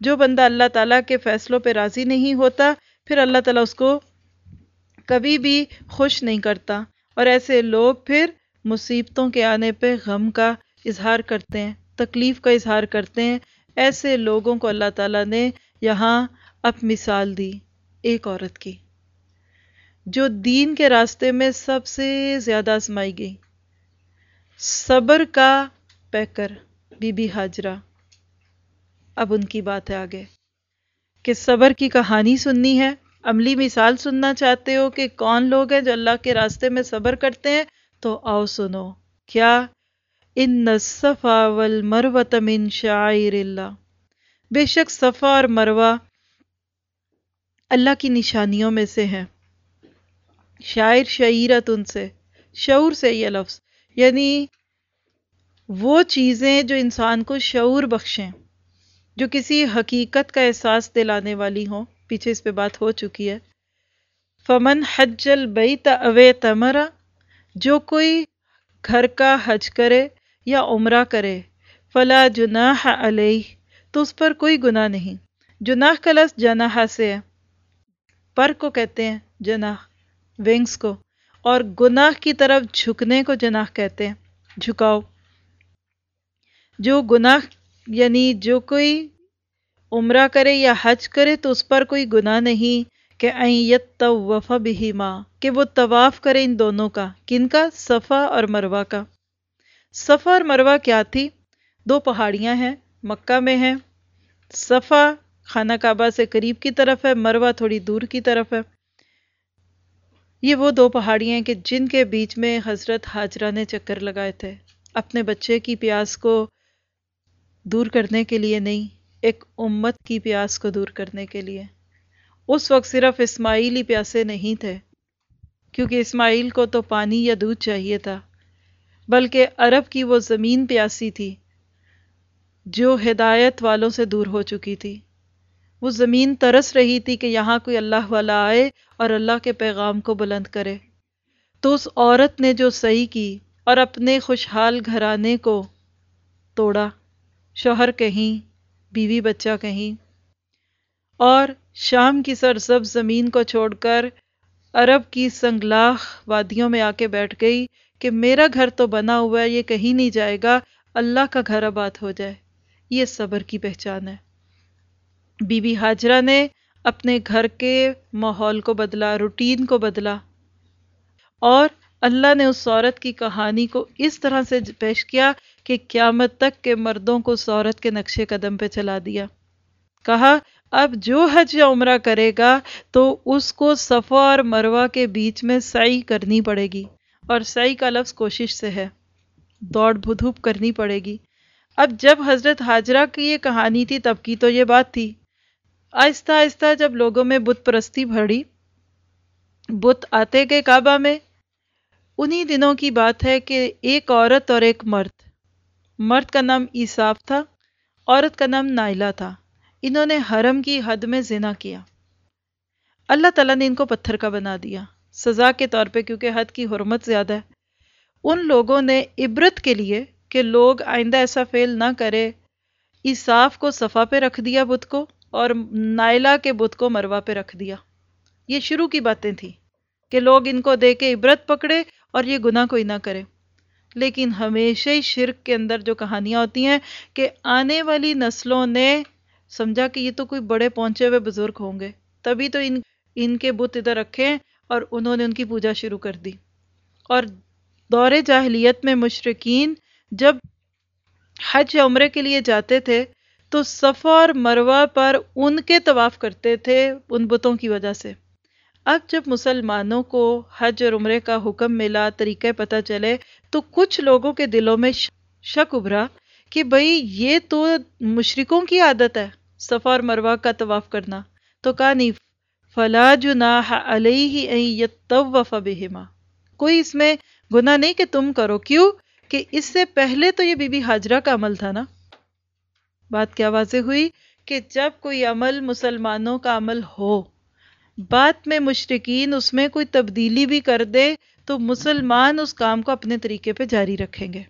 جو بندہ اللہ تعالیٰ کے فیصلوں پہ راضی نہیں ہوتا، پھر اللہ تعالیٰ اس کو کبھی بھی خوش نہیں کرتا۔ اور ایسے لوگ پھر مصیبتوں کے آنے پہ غم کا اظہار کرتے ہیں، تکلیف کا اظہار کرتے ہیں۔ ایسے لوگوں کو اللہ تعالیٰ نے یہاں اب مثال دی، ایک عورت کی، جو دین کے راستے میں سب سے زیادہ آزمائی گئی۔ صبر کا پیکر، بی بی حاجرہ۔ اب ان کی بات ہے آگے۔ کہ صبر کی کہانی سننی ہے۔ عملی مثال سننا چاہتے ہو کہ کون لوگ ہیں جو اللہ کے راستے میں صبر کرتے ہیں؟ تو آؤ سنو۔ کیا؟ ان صفا والمروت من شعائر اللہ بے شک صفا اور مروہ اللہ کی نشانیوں میں سے ہیں۔ شاعر شعیرت ان سے، شعور سے یہ لفظ۔ یعنی وہ چیزیں جو انسان کو شعور بخشیں۔ جو کسی حقیقت کا احساس دلانے والی ہوں۔ پیچھے اس پہ بات ہو چکی ہے۔ فمن حج البیت اوے تمرا جو کوئی گھر کا حج کرے یا عمرہ کرے، فلا جناح علیہ تو اس پر کوئی گناہ نہیں۔ جناح کا لفظ جناح سے ہے۔ پر کو کہتے ہیں جناح ونگز کو۔ اور گناہ کی طرف جھکنے کو جناح کہتے ہیں۔ جھکاؤ۔ جو گناہ یعنی جو کوئی عمرہ کرے یا حج کرے تو اس پر کوئی گناہ نہیں کہ ایت طوف بہما، کہ وہ طواف کرے ان دونوں کا، کن کا؟ صفا اور مروہ کا۔ صفا اور مروہ کیا تھی؟ دو پہاڑیاں ہیں، مکہ میں ہیں۔ صفا خانہ کعبہ سے قریب کی طرف ہے، مروہ تھوڑی دور کی طرف ہے۔ یہ وہ دو پہاڑیاں ہیں کہ جن کے بیچ میں حضرت حاجرہ نے چکر لگائے تھے۔ اپنے بچے کی پیاس کو دور کرنے کے لیے نہیں، ایک امت کی پیاس کو دور کرنے کے لیے۔ اس وقت صرف اسماعیل ہی پیاسے نہیں تھے، کیونکہ اسماعیل کو تو پانی یا دودھ چاہیے تھا، بلکہ عرب کی وہ زمین پیاسی تھی جو ہدایت والوں سے دور ہو چکی تھی۔ وہ زمین ترس رہی تھی کہ یہاں کوئی اللہ والا آئے اور اللہ کے پیغام کو بلند کرے۔ تو اس عورت نے جو صحیح کی اور اپنے خوشحال گھرانے کو توڑا۔ شوہر کہیں، بیوی بچہ کہیں۔ اور شام کی سرزب زمین کو چھوڑ کر عرب کی سنگلاخ وادیوں میں آ کے بیٹھ گئی کہ میرا گھر تو بنا ہوا ہے، یہ کہیں نہیں جائے گا، اللہ کا گھر آباد ہو جائے۔ یہ صبر کی پہچان ہے۔ بی بی حاجرہ نے اپنے گھر کے ماحول کو بدلا، روٹین کو بدلا۔ اور اللہ نے اس عورت کی کہانی کو اس طرح سے پیش کیا کہ قیامت تک کے مردوں کو اس عورت کے نقشے قدم پہ چلا دیا۔ کہا، اب جو حج یا عمرہ کرے گا تو اس کو صفا اور مروہ کے بیچ میں سعی کرنی پڑے گی اور سعی کا لفظ کوشش سے ہے۔ دوڑ بھدھوپ کرنی پڑے گی۔ اب جب حضرت حاجرہ کی یہ کہانی تھی تب کی تو یہ بات تھی۔ آہستہ آہستہ جب لوگوں میں بت پرستی بڑھی، بت آتے گئے کعبہ میں انہی دنوں کی بات ہے کہ ایک عورت اور ایک مرد۔ مرد کا نام ایساف تھا، عورت کا نام نائلہ تھا۔ انہوں نے حرم کی حد میں زنا کیا۔ اللہ تعالیٰ نے ان کو پتھر کا بنا دیا۔ سزا کے طور پہ کیونکہ حد کی حرمت زیادہ ہے۔ ان لوگوں نے عبرت کے لیے کہ لوگ آئندہ ایسا فیل نہ کرے۔ اساف کو صفا پہ رکھ دیا بت کو اور نائلہ کے بت کو مروا پہ رکھ دیا۔ یہ شروع کی باتیں تھیں کہ لوگ ان کو دے کے عبرت پکڑے اور یہ گناہ کوئی نہ کرے۔ لیکن ہمیشہ ہی شرک کے اندر جو کہانیاں ہوتی ہیں کہ آنے والی نسلوں نے سمجھا کہ یہ تو کوئی بڑے پہنچے ہوئے بزرگ ہوں گے، تبھی تو ان ان کے بت ادھر رکھے اور انہوں نے ان کی پوجا شروع کر دی۔ اور دور جاہلیت میں مشرقین جب حج یا عمرے کے لیے جاتے تھے تو صفا اور مروہ پر ان کے طواف کرتے تھے ان بتوں کی وجہ سے۔ اب جب مسلمانوں کو حج اور عمرے کا حکم ملا، طریقے پتہ چلے، تو کچھ لوگوں کے دلوں میں شک ابھرا کہ بھئی یہ تو مشرکوں کی عادت ہے، صفا اور مروہ کا طواف کرنا۔ تو کہا، نہیں، فلا جناح علیہ ان یتوف بہما۔ کوئی اس میں گناہ نہیں کہ تم کرو۔ کیوں؟ کہ اس سے پہلے تو یہ بی بی حاجرہ کا عمل تھا نا۔ بات کیا واضح ہوئی؟ کہ جب کوئی عمل مسلمانوں کا عمل ہو بات میں مشرقین اس میں کوئی تبدیلی بھی کر دے تو مسلمان اس کام کو اپنے طریقے پہ جاری رکھیں گے۔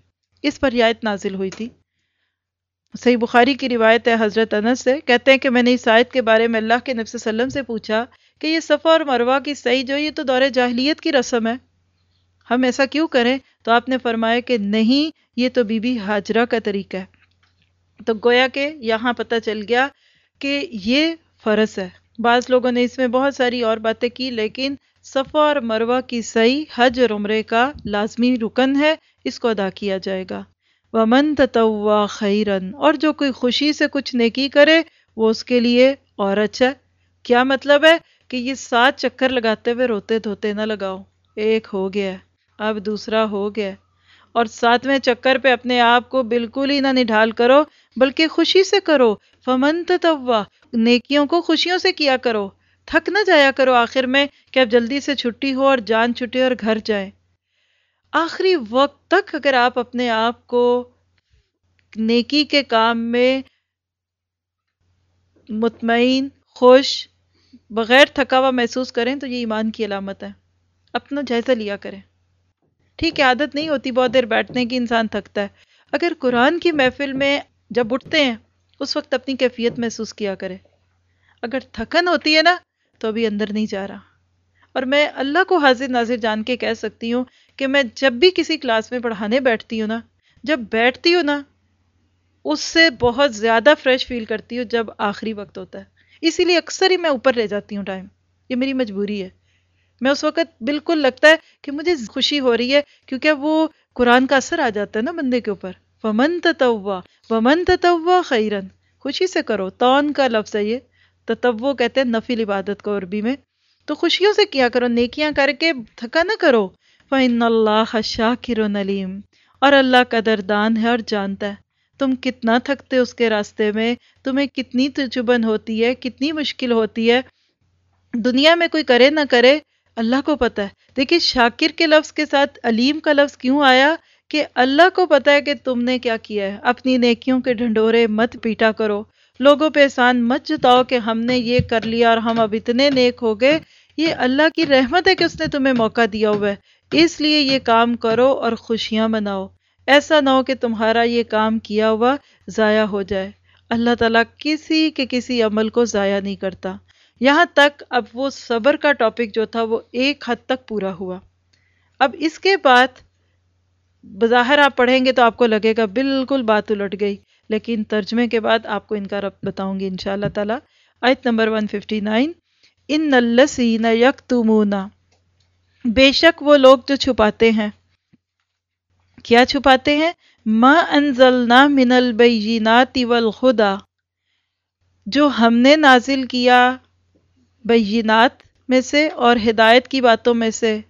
اس پر رعایت نازل ہوئی تھی۔ صحیح بخاری کی روایت ہے، حضرت انس سے، کہتے ہیں کہ میں نے اس آیت کے بارے میں اللہ کے نفس وسلم سے پوچھا کہ یہ صفا اور مروہ کی صحیح جو یہ تو دور جاہلیت کی رسم ہے۔ ہم ایسا کیوں کریں؟ تو آپ نے فرمایا کہ نہیں، یہ تو بی بی حاجرہ کا طریقہ ہے۔ تو گویا کہ یہاں پتہ چل گیا کہ یہ فرض ہے۔ بعض لوگوں نے اس میں بہت ساری اور باتیں کی، لیکن صفا اور مروہ کی صحیح حج اور عمرے کا لازمی رکن ہے، اس کو ادا کیا جائے گا۔ ومن تتوا خیرن اور جو کوئی خوشی سے کچھ نیکی کرے، وہ اس کے لیے اور اچھا کیا مطلب ہے کہ یہ سات چکر لگاتے ہوئے روتے دھوتے نہ لگاؤ؟ ایک ہو گیا، اب دوسرا ہو گیا۔ اور ساتویں چکر پہ اپنے آپ کو بالکل ہی نہ نڈھال کرو، بلکہ خوشی سے کرو۔ فمن تتوا نیکیوں کو خوشیوں سے کیا کرو۔ تھک نہ جایا کرو آخر میں کہ اب جلدی سے چھٹی ہو اور جان چھٹے اور گھر جائیں۔ آخری وقت تک اگر آپ اپنے آپ کو نیکی کے کام میں مطمئن، خوش، بغیر تھکا ہوا محسوس کریں تو یہ ایمان کی علامت ہے۔ اپنا جائزہ لیا کریں۔ ٹھیک ہے، عادت نہیں ہوتی بہت دیر بیٹھنے کی، انسان تھکتا ہے۔ اگر قرآن کی محفل میں جب اٹھتے ہیں اس وقت اپنی کیفیت محسوس کیا کرے۔ اگر تھکن ہوتی ہے نا، تو ابھی اندر نہیں جا رہا۔ اور میں اللہ کو حاضر ناظر جان کے کہہ سکتی ہوں کہ میں جب بھی کسی کلاس میں پڑھانے بیٹھتی ہوں نا، جب بیٹھتی ہوں نا، اس سے بہت زیادہ فریش فیل کرتی ہوں جب آخری وقت ہوتا ہے۔ اسی لیے اکثر ہی میں اوپر لے جاتی ہوں ٹائم یہ میری مجبوری ہے۔ میں اس وقت بالکل لگتا ہے کہ مجھے خوشی ہو رہی ہے کیونکہ وہ قرآن کا اثر آ جاتا ہے نا بندے کے اوپر۔ ومن تتوا ومن تتوا خیرن خوشی سے کرو تون کا لفظ ہے یہ۔ تتو کہتے ہیں نفل عبادت کو عربی میں۔ تو خوشیوں سے کیا کرو، نیکیاں کر کے تھکا نہ کرو۔ فَإِنَّ اللَّهَ شَاكِرٌ نلیم اور اللہ قدردان ہے اور جانتا ہے۔ تم کتنا تھکتے اس کے راستے میں، تمہیں کتنی تجبن ہوتی ہے، کتنی مشکل ہوتی ہے۔ دنیا میں کوئی کرے نہ کرے، اللہ کو پتہ ہے۔ دیکھیں شاکر کے لفظ کے ساتھ علیم کا لفظ کیوں آیا؟ کہ اللہ کو پتہ ہے کہ تم نے کیا کیا ہے۔ اپنی نیکیوں کے ڈھنڈورے مت پیٹا کرو۔ لوگوں پہ احسان مت جتاؤ کہ ہم نے یہ کر لیا اور ہم اب اتنے نیک ہو گئے۔ یہ اللہ کی رحمت ہے کہ اس نے تمہیں موقع دیا ہوا ہے۔ اس لیے یہ کام کرو اور خوشیاں مناؤ۔ ایسا نہ ہو کہ تمہارا یہ کام کیا ہوا ضائع ہو جائے۔ اللہ تعالیٰ کسی کے کسی عمل کو ضائع نہیں کرتا۔ یہاں تک اب وہ صبر کا ٹاپک جو تھا وہ ایک حد تک پورا ہوا۔ اب اس کے بعد بظاہر آپ پڑھیں گے تو آپ کو لگے گا بالکل بات الٹ گئی، لیکن ترجمے کے بعد آپ کو ان کا رب بتاؤں گی انشاءاللہ تعالی۔ آیت نمبر 159 ان السین یکتمون۔ بے شک وہ لوگ جو چھپاتے ہیں۔ کیا چھپاتے ہیں؟ ما انزلنا من البینات والخدا جو ہم نے نازل کیا بینات میں سے اور ہدایت کی باتوں میں سے۔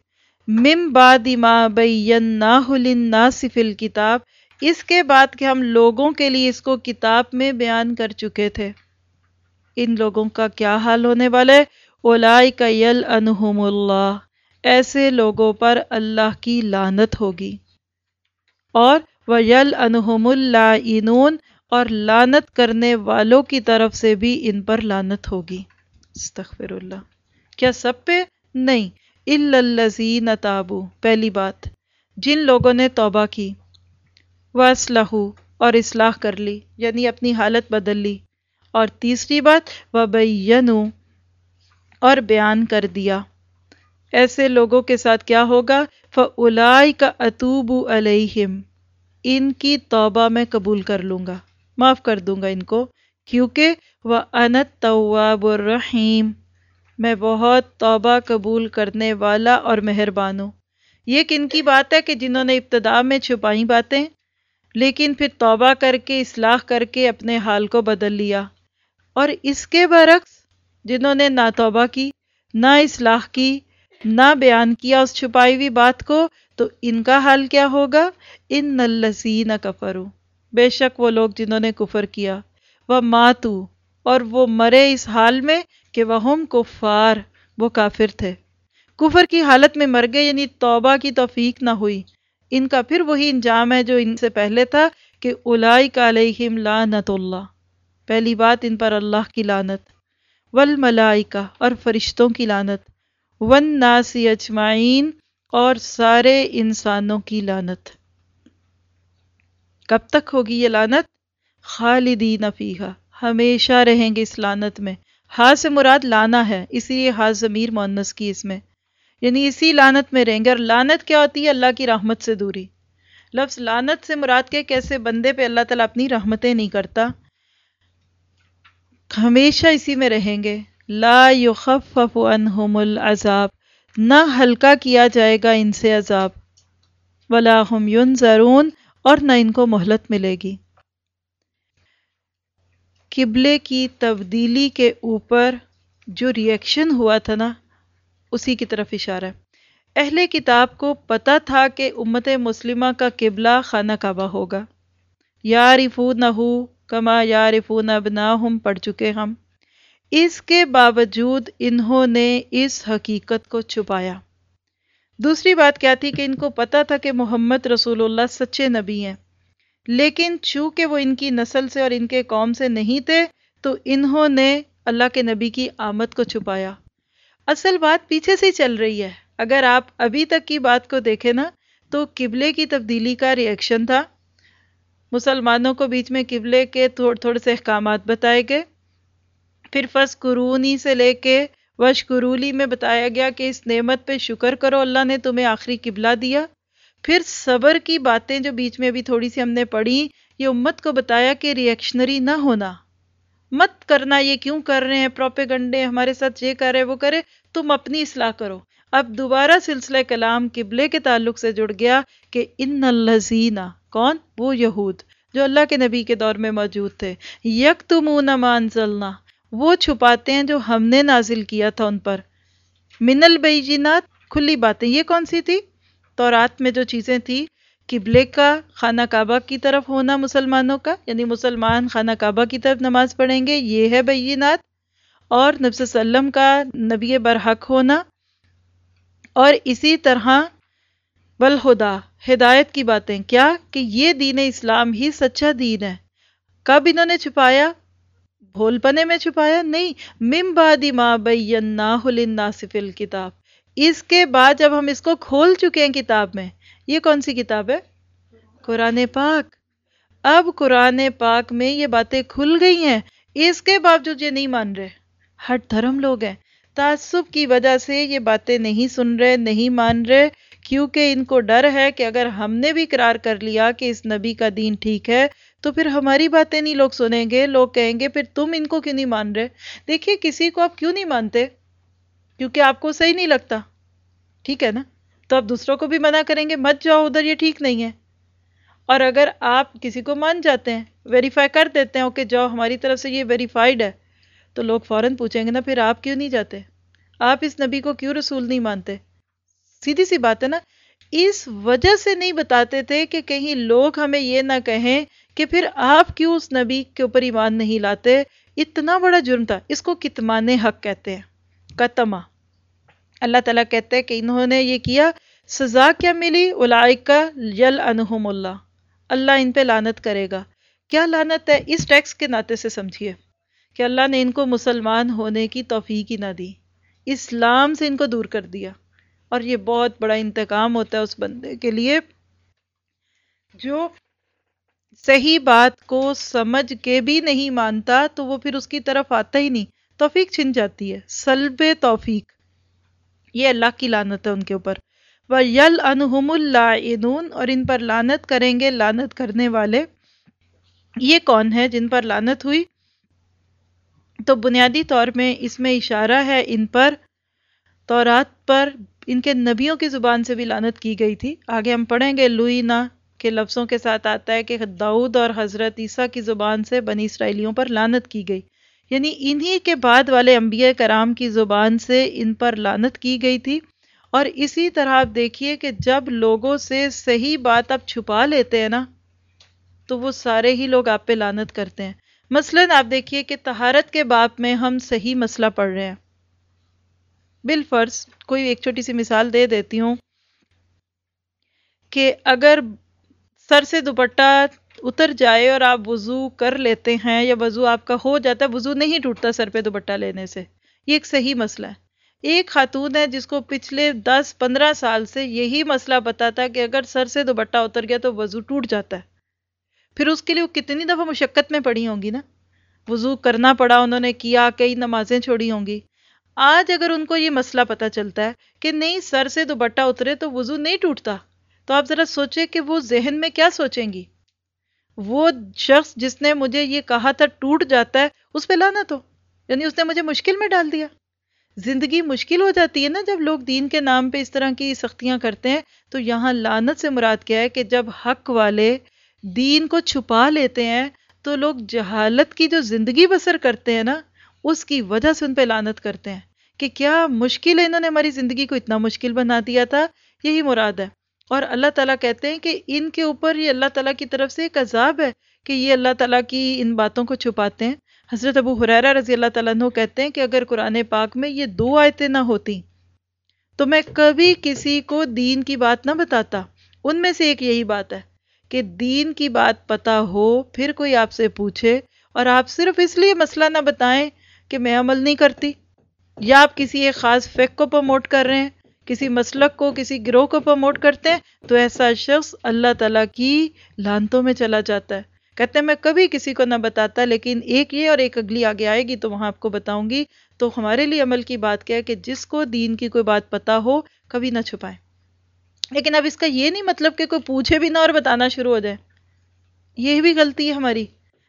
مم بعد ما بیناہ للناس فی الکتاب اس کے بعد کہ ہم لوگوں کے لیے اس کو کتاب میں بیان کر چکے تھے۔ ان لوگوں کا کیا حال ہونے والا ہے؟ اولائی کا یل انہم اللہ، ایسے لوگوں پر اللہ کی لانت ہوگی۔ اور وہ یل انہم اللہ اور لانت کرنے والوں کی طرف سے بھی ان پر لانت ہوگی۔ استغفر اللہ۔ کیا سب پہ؟ نہیں۔ الزین تابو پہلی بات، جن لوگوں نے توبہ کی و اور اصلاح کر لی یعنی اپنی حالت بدل لی۔ اور تیسری بات و اور بیان کر دیا۔ ایسے لوگوں کے ساتھ کیا ہوگا؟ فلائی کا اطوب علیہم ان کی توبہ میں قبول کر لوں گا۔ معاف کر دوں گا ان کو، کیونکہ وہ انت طواب الرحیم میں بہت توبہ قبول کرنے والا اور مہربان ہوں۔ یہ کن کی بات ہے کہ جنہوں نے ابتدا میں چھپائی باتیں، لیکن پھر توبہ کر کے، اصلاح کر کے اپنے حال کو بدل لیا۔ اور اس کے برعکس، جنہوں نے نہ توبہ کی، نہ اصلاح کی، نہ بیان کیا اس چھپائی ہوئی بات کو، تو ان کا حال کیا ہوگا؟ ان نلسین کفرو بے شک وہ لوگ جنہوں نے کفر کیا۔ وہ ماتو اور وہ مرے اس حال میں کہ وہ ہم کفار، وہ کافر تھے۔ کفر کی حالت میں مر گئے یعنی توبہ کی توفیق نہ ہوئی۔ ان کا پھر وہی انجام ہے جو ان سے پہلے تھا کہ الائی کا علیہم لعنت اللہ۔ پہلی بات ان پر اللہ کی لانت والملائکہ اور فرشتوں کی لانت والناس اجمعین اور سارے انسانوں کی لانت کب تک ہوگی یہ لانت خالدین فیہا، ہمیشہ رہیں گے اس لانت میں۔ ہا سے مراد لانا ہے، اسی لیے ہا ضمیر مونس کی اس میں۔ یعنی اسی لانت میں رہیں گے، اور لانت کیا ہوتی ہے؟ اللہ کی رحمت سے دوری۔ لفظ لانت سے مراد کے کیسے بندے پہ اللہ تعالیٰ اپنی رحمتیں نہیں کرتا؟ ہمیشہ اسی میں رہیں گے۔ لا یخفف عنہم العذاب، نہ ہلکا کیا جائے گا ان سے عذاب۔ ولا هم ینظرون، اور نہ ان کو مہلت ملے گی۔ قبلے کی تبدیلی کے اوپر جو ریئیکشن ہوا تھا نا، اسی کی طرف اشارہ ہے۔ اہل کتاب کو پتا تھا کہ امت مسلمہ کا قبلہ خانہ کعبہ ہوگا۔ یارفونہو کما یارفون ابناہم، پڑھ چکے ہم۔ اس کے باوجود انہوں نے اس حقیقت کو چھپایا۔ دوسری بات کیا تھی کہ ان کو پتا تھا کہ محمد رسول اللہ سچے نبی ہیں۔ لیکن چونکہ وہ ان کی نسل سے اور ان کے قوم سے نہیں تھے، تو انہوں نے اللہ کے نبی کی آمد کو چھپایا۔ اصل بات پیچھے سے چل رہی ہے۔ اگر آپ ابھی تک کی بات کو دیکھیں نا، تو قبلے کی تبدیلی کا ریئیکشن تھا۔ مسلمانوں کو بیچ میں قبلے کے تھوڑے تھوڑے سے احکامات بتائے گئے۔ پھر فس قرونی سے لے کے وش قرولی میں بتایا گیا کہ اس نعمت پہ شکر کرو، اللہ نے تمہیں آخری قبلہ دیا۔ پھر صبر کی باتیں جو بیچ میں ابھی تھوڑی سی ہم نے پڑھی، یہ امت کو بتایا کہ ریئیکشنری نہ ہونا۔ مت کرنا یہ کیوں کر رہے ہیں پروپے گنڈے ہمارے ساتھ یہ کر رہے وہ کرے، تم اپنی اصلاح کرو۔ اب دوبارہ سلسلہ کلام قبلے کے تعلق سے جڑ گیا کہ ان الزینہ کون؟ وہ یہود، جو اللہ کے نبی کے دور میں موجود تھے۔ یک تمون مانزلنا وہ چھپاتے ہیں جو ہم نے نازل کیا تھا ان پر۔ من البینات، کھلی باتیں، یہ کون سی تھی؟ تورات میں جو چیزیں تھی قبلے کا خانہ کعبہ کی طرف ہونا مسلمانوں کا یعنی مسلمان خانہ کعبہ کی طرف نماز پڑھیں گے، یہ ہے بینات، اور نبی صلی اللہ علیہ وسلم کا نبی برحق ہونا، اور اسی طرح بالخدا ہدایت کی باتیں۔ کیا کہ یہ دین اسلام ہی سچا دین ہے؟ کب انہوں نے چھپایا؟ بھول پنے میں چھپایا؟ نہیں۔ مم بادی ما بیناہ للناس فی الکتاب۔ اس کے بعد جب ہم اس کو کھول چکے ہیں کتاب میں، یہ کون سی کتاب ہے؟ قرآن پاک۔ اب قرآن پاک میں یہ باتیں کھل گئی ہیں۔ اس کے باوجود یہ نہیں مان رہے۔ ہٹ دھرم لوگ ہیں۔ تعصب کی وجہ سے یہ باتیں نہیں سن رہے، نہیں مان رہے۔ کیونکہ ان کو ڈر ہے کہ اگر ہم نے بھی قرار کر لیا کہ اس نبی کا دین ٹھیک ہے، تو پھر ہماری باتیں نہیں لوگ سنیں گے۔ لوگ کہیں گے، پھر تم ان کو کیوں نہیں مان رہے؟ دیکھیے، کسی کو آپ کیوں نہیں مانتے؟ کیونکہ آپ کو صحیح نہیں لگتا۔ ٹھیک ہے نا؟ تو آپ دوسروں کو بھی منع کریں گے، مت جاؤ ادھر، یہ ٹھیک نہیں ہے۔ اور اگر آپ کسی کو مان جاتے ہیں ویریفائی کر دیتے ہیں اوکے جاؤ، ہماری طرف سے یہ ویریفائڈ ہے، تو لوگ فوراً پوچھیں گے نا، پھر آپ کیوں نہیں جاتے؟ آپ اس نبی کو کیوں رسول نہیں مانتے؟ سیدھی سی بات ہے نا، اس وجہ سے نہیں بتاتے تھے کہ کہیں لوگ ہمیں یہ نہ کہیں کہ پھر آپ کیوں اس نبی کے اوپر ایمان نہیں لاتے؟ اتنا بڑا جرم تھا۔ اس کو کتمان حق کہتے ہیں۔ کتما اللہ تعالیٰ کہتے ہیں کہ انہوں نے یہ کیا، سزا کیا ملی؟ اولائکا یل انہم اللہ۔ اللہ ان پہ لانت کرے گا۔ کیا لانت ہے؟ اس ٹیکس کے ناطے سے سمجھیے۔ کہ اللہ نے ان کو مسلمان ہونے کی توفیق ہی نہ دی۔ اسلام سے ان کو دور کر دیا۔ اور یہ بہت بڑا انتقام ہوتا ہے اس بندے کے لیے۔ جو صحیح بات کو سمجھ کے بھی نہیں مانتا، تو وہ پھر اس کی طرف آتا ہی نہیں۔ توفیق چھن جاتی ہے۔ سلب توفیق۔ یہ اللہ کی لانت ہے ان کے اوپر۔ وہ یل انہم اللہ اور ان پر لانت کریں گے لانت کرنے والے۔ یہ کون ہے جن پر لانت ہوئی؟ تو بنیادی طور میں اس میں اشارہ ہے ان پر۔ تورات پر ان کے نبیوں کی زبان سے بھی لانت کی گئی تھی۔ آگے ہم پڑھیں گے لوئینا کے لفظوں کے ساتھ آتا ہے کہ داؤد اور حضرت عیسیٰ کی زبان سے بنی اسرائیلیوں پر لانت کی گئی۔ یعنی انہی کے بعد والے انبیاء کرام کی زبان سے ان پر لانت کی گئی تھی۔ اور اسی طرح آپ دیکھیے کہ جب لوگوں سے صحیح بات آپ چھپا لیتے ہیں نا، تو وہ سارے ہی لوگ آپ پہ لانت کرتے ہیں۔ مثلا آپ دیکھیے کہ تہارت کے باپ میں ہم صحیح مسئلہ پڑھ رہے ہیں۔ بالفرض کوئی ایک چھوٹی سی مثال دے دیتی ہوں کہ اگر سر سے دوپٹہ اتر جائے اور آپ وضو کر لیتے ہیں یا وضو آپ کا ہو جاتا ہے، وضو نہیں ٹوٹتا سر پہ دوپٹہ لینے سے۔ یہ ایک صحیح مسئلہ ہے۔ ایک خاتون ہے جس کو پچھلے دس پندرہ سال سے یہی مسئلہ بتاتا کہ اگر سر سے دوپٹہ اتر گیا تو وضو ٹوٹ جاتا ہے۔ پھر اس کے لیے وہ کتنی دفعہ مشقت میں پڑی ہوں گی نا؟ وضو کرنا پڑا، انہوں نے کیا، کئی نمازیں چھوڑی ہوں گی۔ آج اگر ان کو یہ مسئلہ پتا چلتا ہے کہ نہیں، سر سے دوبٹہ اترے تو وضو نہیں ٹوٹتا۔ تو آپ ذرا سوچیں کہ وہ ذہن میں کیا سوچیں گی؟ وہ شخص جس نے مجھے یہ کہا تھا ٹوٹ جاتا ہے، اس پہ لانا تو۔ یعنی اس نے مجھے مشکل میں ڈال دیا۔ زندگی مشکل ہو جاتی ہے نا جب لوگ دین کے نام پہ اس طرح کی سختیاں کرتے ہیں۔ تو یہاں لانت سے مراد کیا ہے کہ جب حق والے دین کو چھپا لیتے ہیں، تو لوگ جہالت کی جو زندگی بسر کرتے ہیں نا، اس کی وجہ سے ان پہ لانت کرتے ہیں۔ کہ کیا مشکل ہے انہوں نے ہماری زندگی کو اتنا مشکل بنا دیا تھا؟ یہی مراد ہے۔ اور اللہ تعالیٰ کہتے ہیں کہ ان کے اوپر یہ اللہ تعالیٰ کی طرف سے ایک عذاب ہے کہ یہ اللہ تعالیٰ کی ان باتوں کو چھپاتے ہیں۔ حضرت ابو حریرہ رضی اللہ تعالیٰ عنہ کہتے ہیں کہ اگر قرآن پاک میں یہ دو آیتیں نہ ہوتی تو میں کبھی کسی کو دین کی بات نہ بتاتا۔ ان میں سے ایک یہی بات ہے کہ دین کی بات پتا ہو، پھر کوئی آپ سے پوچھے اور آپ صرف اس لیے مسئلہ نہ بتائیں کہ میں عمل نہیں کرتی یا آپ کسی ایک خاص فیک کو پروموٹ کر رہے ہیں۔ کسی مسلک کو، کسی گروہ کو پروموٹ کرتے ہیں، تو ایسا شخص اللہ تعالیٰ کی لانتوں میں چلا جاتا ہے۔ کہتے ہیں، میں کبھی کسی کو نہ بتاتا، لیکن ایک یہ اور ایک اگلی آگے آئے گی تو وہاں آپ کو بتاؤں گی۔ تو ہمارے لیے عمل کی بات کیا ہے کہ جس کو دین کی کوئی بات پتا ہو، کبھی نہ چھپائیں۔ لیکن اب اس کا یہ نہیں مطلب کہ کوئی پوچھے بھی نہ اور بتانا شروع ہو جائے۔ یہ بھی غلطی ہے ہماری۔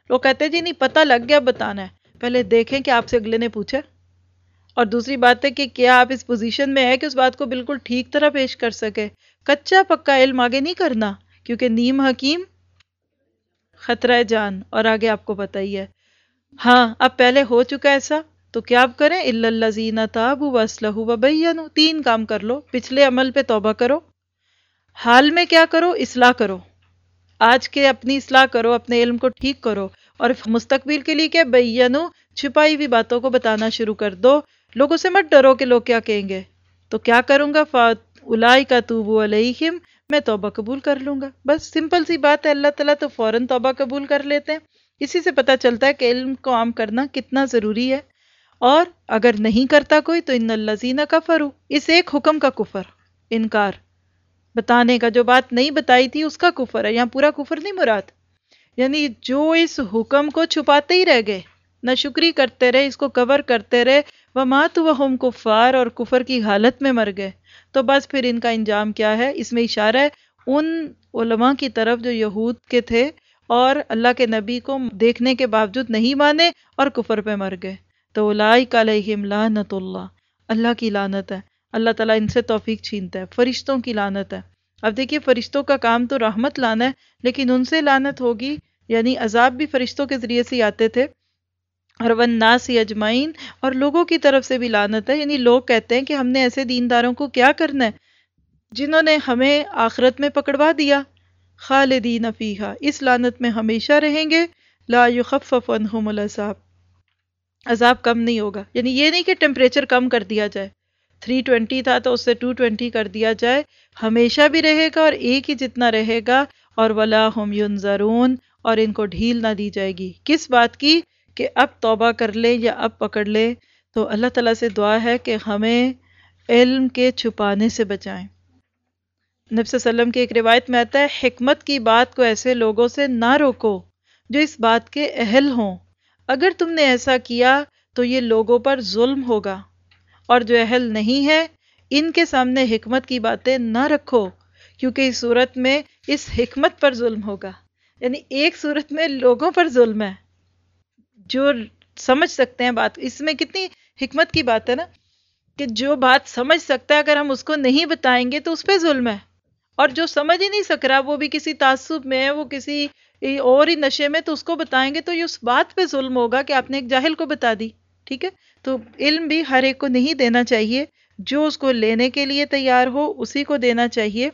لوگ کہتے ہیں جی نہیں پتہ لگ گیا بتانا ہے۔ پہلے دیکھیں کہ آپ سے اگلے نے پوچھا۔ اور دوسری بات ہے کہ کیا آپ اس پوزیشن میں ہے کہ اس بات کو بالکل ٹھیک طرح پیش کر سکے کچا پکا علم آگے نہیں کرنا، کیونکہ نیم حکیم خطرہ جان، اور آگے آپ کو پتہ ہی ہے۔ ہاں اب پہلے ہو چکا ایسا، تو کیا آپ کریں؟ اللہ زینہ تاب و اسلح تین کام کر لو، پچھلے عمل پہ توبہ کرو۔ حال میں کیا کرو؟ اصلاح کرو۔ آج کے اپنی اصلاح کرو، اپنے علم کو ٹھیک کرو۔ اور مستقبل کے لیے کیا؟ بینو چھپائی ہوئی باتوں کو بتانا شروع کر دو۔ لوگوں سے مت ڈرو کہ لوگ کیا کہیں گے۔ تو کیا کروں گا؟ فات الائی کا توبو علیہم، میں توبہ قبول کر لوں گا۔ بس سمپل سی بات ہے، اللہ تعالیٰ تو فوراً توبہ قبول کر لیتے ہیں۔ اسی سے پتہ چلتا ہے کہ علم کو عام کرنا کتنا ضروری ہے۔ اور اگر نہیں کرتا کوئی تو ان اللہ زینہ کا فرو اس ایک حکم کا کفر، انکار۔ بتانے کا جو بات نہیں بتائی تھی، اس کا کفر ہے۔ یہاں پورا کفر نہیں مراد۔ یعنی جو اس حکم کو چھپاتے ہی رہ گئے نہ شکری کرتے رہے، اس کو کور کرتے رہے۔ وہ مات و ہم کفار اور کفر کی حالت میں مر گئے۔ تو بس پھر ان کا انجام کیا ہے؟ اس میں اشارہ ہے، ان علماء کی طرف جو یہود کے تھے اور اللہ کے نبی کو دیکھنے کے باوجود نہیں مانے اور کفر پہ مر گئے۔ تو علیہم لعنت اللہ۔ اللہ کی لانت ہے۔ اللہ تعالیٰ ان سے توفیق چھینتا ہے۔ فرشتوں کی لانت ہے۔ اب دیکھیے، فرشتوں کا کام تو رحمت لانا ہے، لیکن ان سے لانت ہوگی یعنی عذاب بھی فرشتوں کے ذریعے سے آتے تھے۔ اور ون ناسی اجمائین اور لوگوں کی طرف سے بھی لانت ہے۔ یعنی لوگ کہتے ہیں کہ ہم نے ایسے دینداروں کو کیا کرنا ہے جنہوں نے ہمیں آخرت میں پکڑوا دیا۔ خالدین فیہا، اس لانت میں ہمیشہ رہیں گے۔ لا یخفف عنہم العذاب۔ عذاب کم نہیں ہوگا۔ یعنی یہ نہیں کہ ٹیمپریچر کم کر دیا جائے۔ 320 تھا تو اس سے 220 کر دیا جائے۔ ہمیشہ بھی رہے گا اور ایک ہی جتنا رہے گا۔ اور ولا ہم ینظرون اور ان کو ڈھیل نہ دی جائے گی۔ کس بات کی؟ کہ اب توبہ کر لے یا اب پکڑ لے، تو اللہ تعالیٰ سے دعا ہے کہ ہمیں علم کے چھپانے سے بچائیں۔ نبی صلی اللہ علیہ وسلم کی ایک روایت میں آتا ہے، حکمت کی بات کو ایسے لوگوں سے نہ روکو جو اس بات کے اہل ہوں۔ اگر تم نے ایسا کیا تو یہ لوگوں پر ظلم ہوگا۔ اور جو اہل نہیں ہے ان کے سامنے حکمت کی باتیں نہ رکھو، کیونکہ اس صورت میں اس حکمت پر ظلم ہوگا۔ یعنی ایک صورت میں لوگوں پر ظلم ہے۔ جو سمجھ سکتے ہیں بات، اس میں کتنی حکمت کی بات ہے نا، کہ جو بات سمجھ سکتا ہے، اگر ہم اس کو نہیں بتائیں گے تو اس پہ ظلم ہے۔ اور جو سمجھ ہی نہیں سک رہا، وہ بھی کسی تعصب میں ہے، وہ کسی اور ہی نشے میں، تو اس کو بتائیں گے تو یہ اس بات پہ ظلم ہوگا کہ آپ نے ایک جاہل کو بتا دی، ٹھیک ہے؟ تو علم بھی ہر ایک کو نہیں دینا چاہیے۔ جو اس کو لینے کے لیے تیار ہو، اسی کو دینا چاہیے۔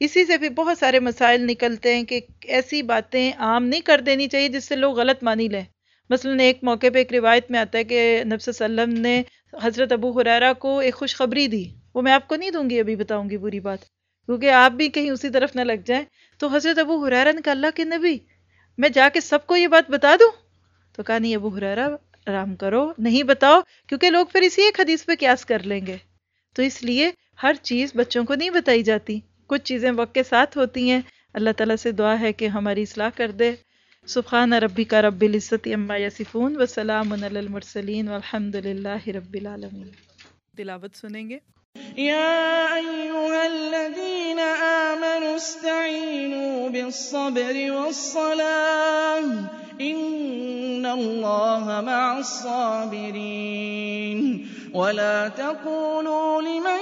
اسی سے بھی بہت سارے مسائل نکلتے ہیں کہ ایسی باتیں عام نہیں کر دینی چاہیے جس سے لوگ غلط مانی لیں۔ مثلا ایک موقع پہ ایک روایت میں آتا ہے کہ نبی صلی اللہ علیہ وسلم نے حضرت ابو حریرہ کو ایک خوشخبری دی۔ وہ میں آپ کو نہیں دوں گی ابھی بتاؤں گی بری بات۔ کیونکہ آپ بھی کہیں اسی طرف نہ لگ جائیں۔ تو حضرت ابو حریرہ نے کہا، اللہ کے نبی، میں جا کے سب کو یہ بات بتا دوں؟ تو کہا، نہیں ابو حریرہ، آرام کرو، نہیں بتاؤ، کیونکہ لوگ پھر اسی ایک حدیث پہ قیاس کر لیں گے۔ تو اس لیے ہر چیز بچوں کو نہیں بتائی جاتی۔ کچھ چیزیں وقت کے ساتھ ہوتی ہیں۔ اللہ تعالیٰ سے دعا ہے کہ ہماری اصلاح کر دے۔ سبحان کا رب العزت اما یسفون وسلام علی المرسلین والحمد للہ رب العالمین تلاوت سنیں گے يا أيها الذين آمنوا استعينوا بالصبر والصلاة. إن الله مع الصابرين. ولا تقولوا لمن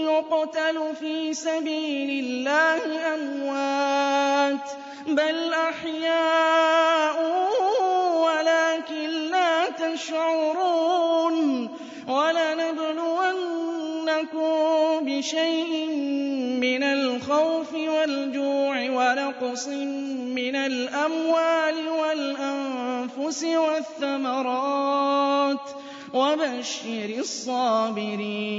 يقتل في سبيل الله أموات. بل أحياء ولكن لا تشعرون ولنبلونكم بشيء من الخوف والجوع ونقص من الأموال والأنفس والثمرات وبشر الصابرين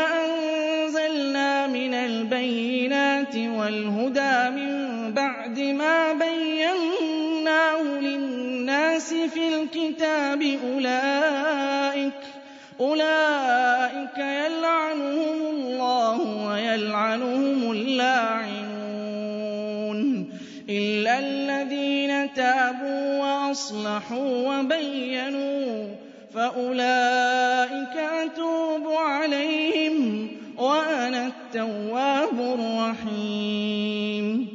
والهدى من بعد ما بيناه للناس في الكتاب أولئك يلعنهم الله ويلعنهم اللاعنون إلا الذين تابوا وأصلحوا وبينوا فأولئك أتوب عليهم وأنا التواب الرحيم.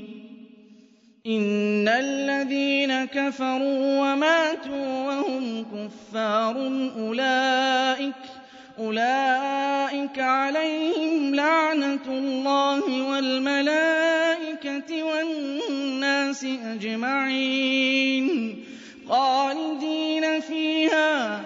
إن الذين كفروا وماتوا وهم كفار أولئك أولئك عليهم لعنة الله والملائكة والناس أجمعين. خالدين فيها.